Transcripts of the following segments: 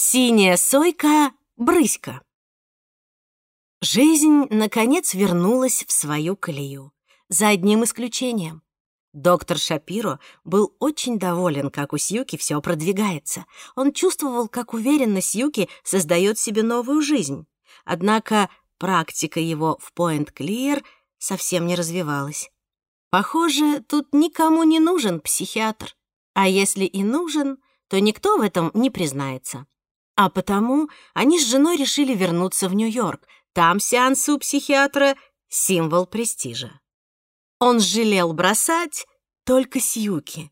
Синяя сойка Брыська. Жизнь, наконец, вернулась в свою колею. За одним исключением. Доктор Шапиро был очень доволен, как у Сьюки все продвигается. Он чувствовал, как уверенно Сьюки создает себе новую жизнь. Однако практика его в Point Clear совсем не развивалась. Похоже, тут никому не нужен психиатр. А если и нужен, то никто в этом не признается. А потому они с женой решили вернуться в Нью-Йорк. Там сеансы у психиатра — символ престижа. Он жалел бросать только Сьюки.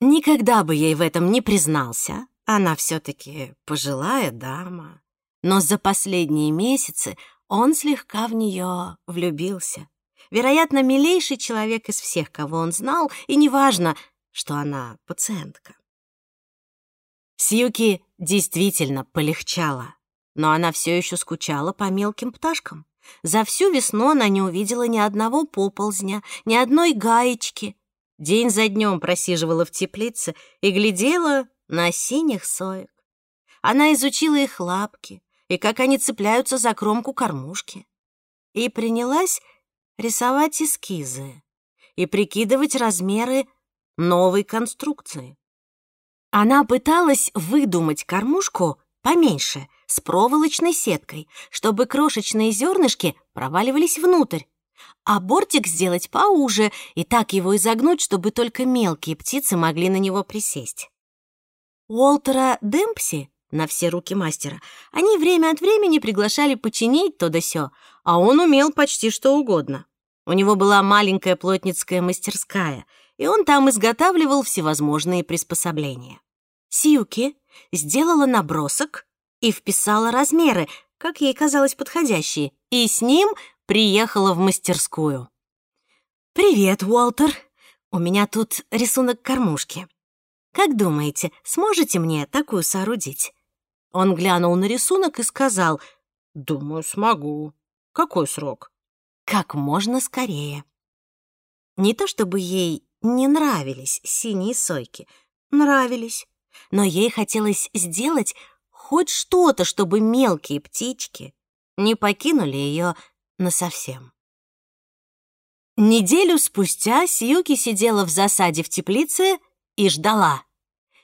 Никогда бы ей в этом не признался. Она все-таки пожилая дама. Но за последние месяцы он слегка в нее влюбился. Вероятно, милейший человек из всех, кого он знал, и неважно, что она пациентка. Сьюки действительно полегчало, но она все еще скучала по мелким пташкам. За всю весну она не увидела ни одного поползня, ни одной гаечки. День за днем просиживала в теплице и глядела на синих соек. Она изучила их лапки и как они цепляются за кромку кормушки. И принялась рисовать эскизы и прикидывать размеры новой конструкции. Она пыталась выдумать кормушку поменьше, с проволочной сеткой, чтобы крошечные зернышки проваливались внутрь, а бортик сделать поуже и так его изогнуть, чтобы только мелкие птицы могли на него присесть. Уолтера Демпси на все руки мастера они время от времени приглашали починить то да сё, а он умел почти что угодно. У него была маленькая плотницкая мастерская, и он там изготавливал всевозможные приспособления. Сьюки сделала набросок и вписала размеры, как ей казалось подходящие, и с ним приехала в мастерскую. «Привет, Уолтер. У меня тут рисунок кормушки. Как думаете, сможете мне такую соорудить?» Он глянул на рисунок и сказал, «Думаю, смогу. Какой срок?» «Как можно скорее». Не то чтобы ей не нравились синие сойки. Нравились но ей хотелось сделать хоть что-то, чтобы мелкие птички не покинули ее насовсем. Неделю спустя Сьюки сидела в засаде в теплице и ждала.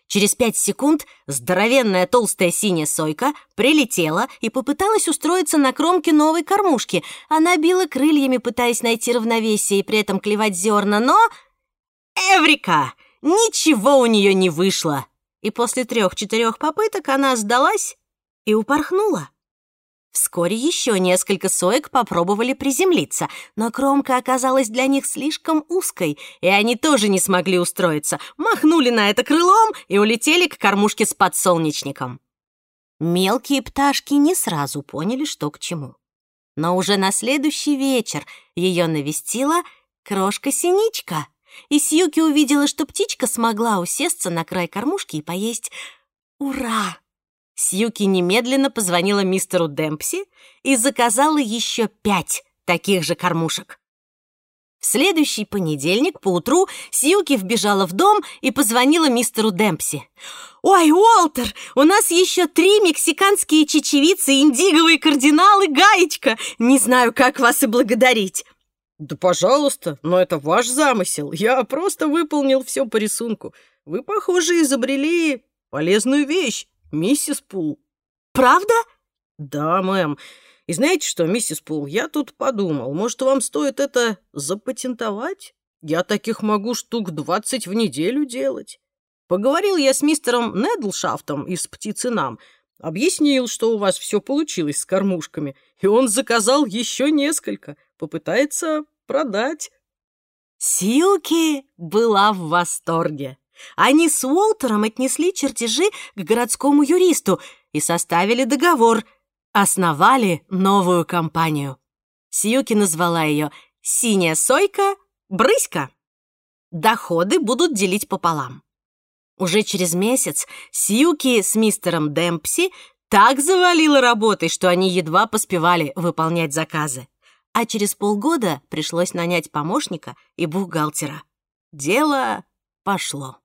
Через пять секунд здоровенная толстая синяя сойка прилетела и попыталась устроиться на кромке новой кормушки. Она била крыльями, пытаясь найти равновесие и при этом клевать зерна, но... Эврика! Ничего у нее не вышло и после трех-четырех попыток она сдалась и упорхнула. Вскоре еще несколько соек попробовали приземлиться, но кромка оказалась для них слишком узкой, и они тоже не смогли устроиться, махнули на это крылом и улетели к кормушке с подсолнечником. Мелкие пташки не сразу поняли, что к чему. Но уже на следующий вечер ее навестила крошка-синичка — и Сьюки увидела, что птичка смогла усесться на край кормушки и поесть. Ура! Сьюки немедленно позвонила мистеру Демпси и заказала еще пять таких же кормушек. В следующий понедельник поутру Сьюки вбежала в дом и позвонила мистеру Демпси. «Ой, Уолтер, у нас еще три мексиканские чечевицы, индиговые кардиналы, гаечка! Не знаю, как вас и благодарить!» «Да пожалуйста, но это ваш замысел. Я просто выполнил все по рисунку. Вы, похоже, изобрели полезную вещь, миссис Пул». «Правда?» «Да, мэм. И знаете что, миссис Пул, я тут подумал, может, вам стоит это запатентовать? Я таких могу штук двадцать в неделю делать. Поговорил я с мистером Недлшафтом из «Птицынам», объяснил, что у вас все получилось с кормушками, и он заказал еще несколько, попытается продать». Сьюки была в восторге. Они с Уолтером отнесли чертежи к городскому юристу и составили договор, основали новую компанию. Сьюки назвала ее «Синяя сойка Брыська». Доходы будут делить пополам. Уже через месяц Сьюки с мистером Демпси так завалила работой, что они едва поспевали выполнять заказы а через полгода пришлось нанять помощника и бухгалтера. Дело пошло.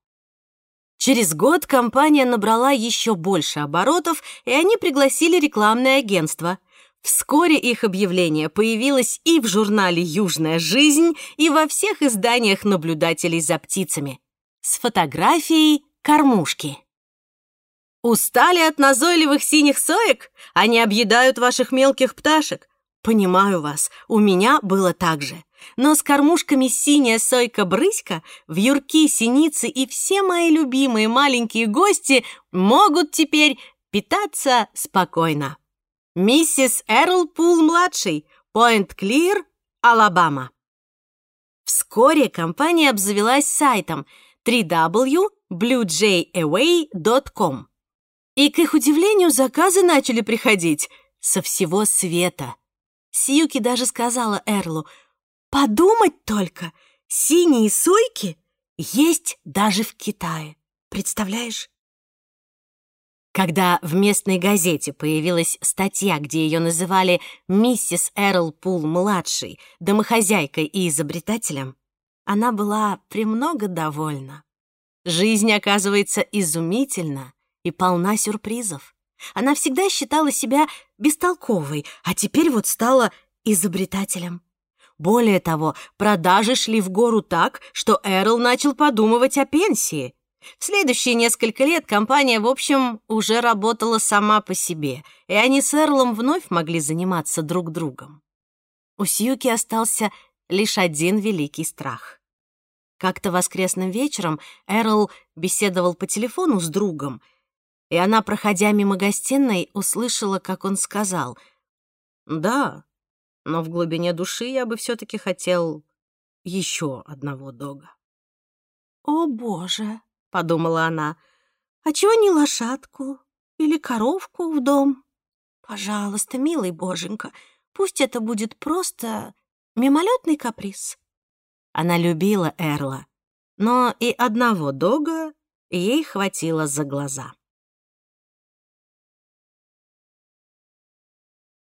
Через год компания набрала еще больше оборотов, и они пригласили рекламное агентство. Вскоре их объявление появилось и в журнале «Южная жизнь», и во всех изданиях наблюдателей за птицами с фотографией кормушки. Устали от назойливых синих соек? Они объедают ваших мелких пташек. Понимаю вас, у меня было так же. Но с кормушками синяя сойка-брыська, вьюрки, синицы и все мои любимые маленькие гости могут теперь питаться спокойно. Миссис Эрл Пул-младший, Пойнт Клир, Алабама. Вскоре компания обзавелась сайтом www.bluejayaway.com. И, к их удивлению, заказы начали приходить со всего света. Сьюки даже сказала Эрлу, «Подумать только, синие сойки есть даже в Китае. Представляешь?» Когда в местной газете появилась статья, где ее называли «Миссис Эрл Пул-младшей», домохозяйкой и изобретателем, она была премного довольна. Жизнь, оказывается, изумительна и полна сюрпризов. Она всегда считала себя бестолковой, а теперь вот стала изобретателем. Более того, продажи шли в гору так, что Эрл начал подумывать о пенсии. В следующие несколько лет компания, в общем, уже работала сама по себе, и они с Эрлом вновь могли заниматься друг другом. У Сьюки остался лишь один великий страх. Как-то воскресным вечером Эрл беседовал по телефону с другом, и она, проходя мимо гостиной, услышала, как он сказал «Да, но в глубине души я бы все таки хотел еще одного дога». «О, Боже!» подумала она. «А чего не лошадку или коровку в дом? Пожалуйста, милый боженька, пусть это будет просто мимолетный каприз». Она любила Эрла, но и одного дога ей хватило за глаза.